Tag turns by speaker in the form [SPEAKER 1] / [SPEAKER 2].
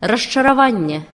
[SPEAKER 1] расчараванне.